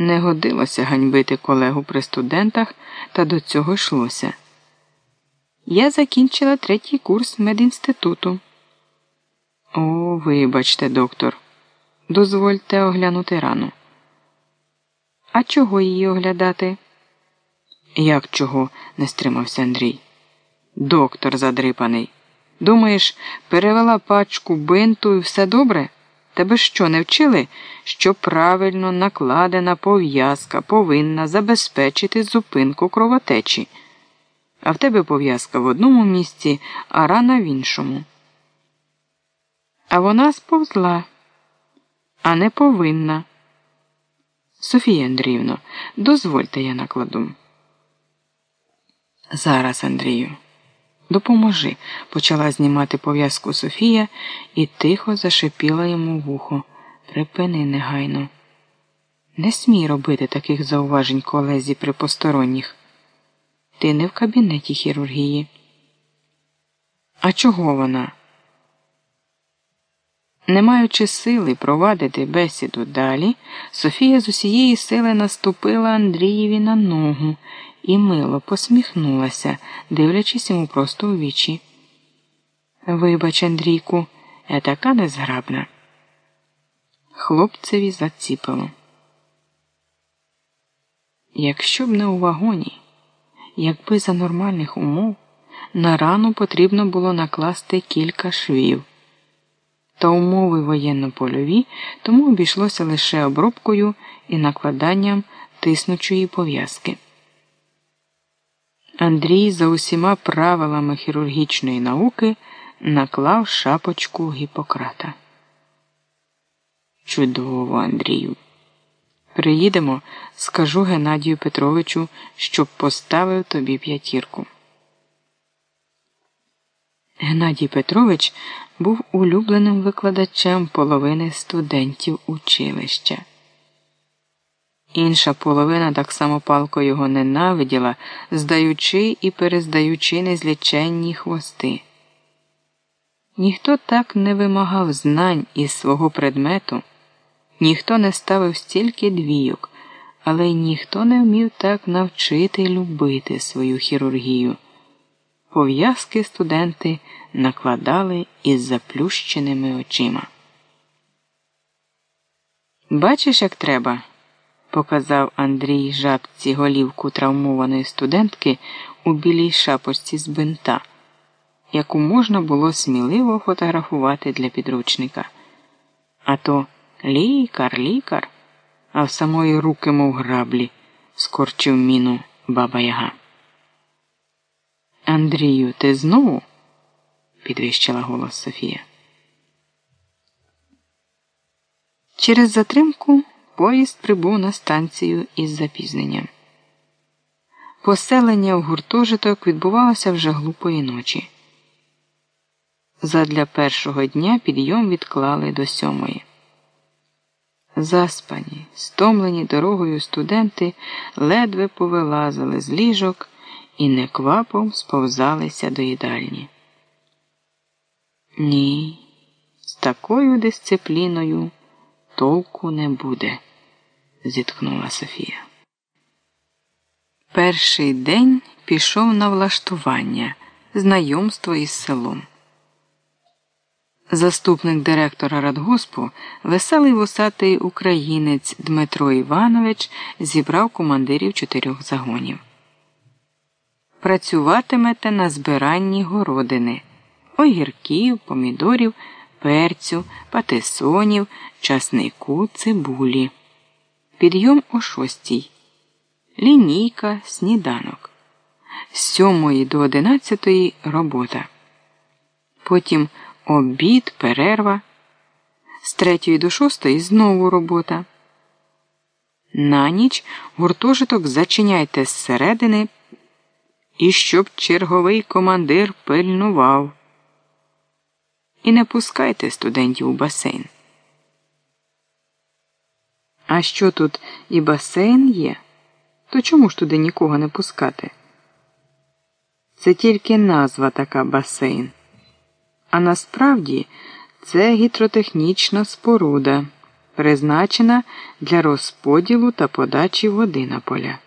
Не годилося ганьбити колегу при студентах, та до цього йшлося. Я закінчила третій курс медінституту. О, вибачте, доктор. Дозвольте оглянути рану. А чого її оглядати? Як чого? не стримався Андрій. Доктор задрипаний. Думаєш, перевела пачку бинту і все добре? Тебе що не вчили, що правильно накладена пов'язка повинна забезпечити зупинку кровотечі, а в тебе пов'язка в одному місці, а рана в іншому. А вона сповзла, а не повинна. Софія Андріївно, дозвольте я накладу. Зараз, Андрію. Допоможи, почала знімати пов'язку Софія і тихо зашипіла йому в ухо. Припини негайно. Не смій робити таких зауважень колезі при посторонніх. Ти не в кабінеті хірургії. А чого вона? Не маючи сили провадити бесіду далі, Софія з усієї сили наступила Андрієві на ногу і мило посміхнулася, дивлячись йому просто у вічі. Вибач, Андрійку, я така незграбна. Хлопцеві заціпило. Якщо б не у вагоні, якби за нормальних умов на рану потрібно було накласти кілька швів, та умови воєнно-польові, тому обійшлося лише обробкою і накладанням тиснучої пов'язки. Андрій за усіма правилами хірургічної науки наклав шапочку Гіппократа. Чудово, Андрію. Приїдемо, скажу Геннадію Петровичу, щоб поставив тобі п'ятірку. Геннадій Петрович був улюбленим викладачем половини студентів училища. Інша половина так само палко його ненавиділа, здаючи і перездаючи незліченні хвости. Ніхто так не вимагав знань із свого предмету, ніхто не ставив стільки двійок, але й ніхто не вмів так навчити любити свою хірургію. Пов'язки студенти накладали із заплющеними очима. Бачиш, як треба показав Андрій жабці голівку травмованої студентки у білій шапочці з бинта, яку можна було сміливо фотографувати для підручника. А то лікар, лікар, а в самої руки, мов граблі, скорчив міну баба Яга. Андрію, ти знову? підвищила голос Софія. Через затримку Поїзд прибув на станцію із запізненням. Поселення в гуртожиток відбувалося вже глупої ночі. Задля першого дня підйом відклали до сьомої. Заспані, стомлені дорогою студенти ледве повилазили з ліжок і неквапом сповзалися до їдальні. Ні, з такою дисципліною толку не буде зітхнула Софія. Перший день пішов на влаштування, знайомство із селом. Заступник директора радгоспу, веселий вусатий українець Дмитро Іванович зібрав командирів чотирьох загонів. Працюватимете на збиранні городини, огірків, помідорів, перцю, патисонів, часнику, цибулі. Підйом о шостій. Лінійка, сніданок. З сьомої до одинадцятої робота. Потім обід, перерва. З третьої до шостої знову робота. На ніч гуртожиток зачиняйте зсередини. І щоб черговий командир пильнував. І не пускайте студентів у басейн. А що тут і басейн є, то чому ж туди нікого не пускати? Це тільки назва така басейн. А насправді це гідротехнічна споруда. призначена для розподілу та подачі води на поля.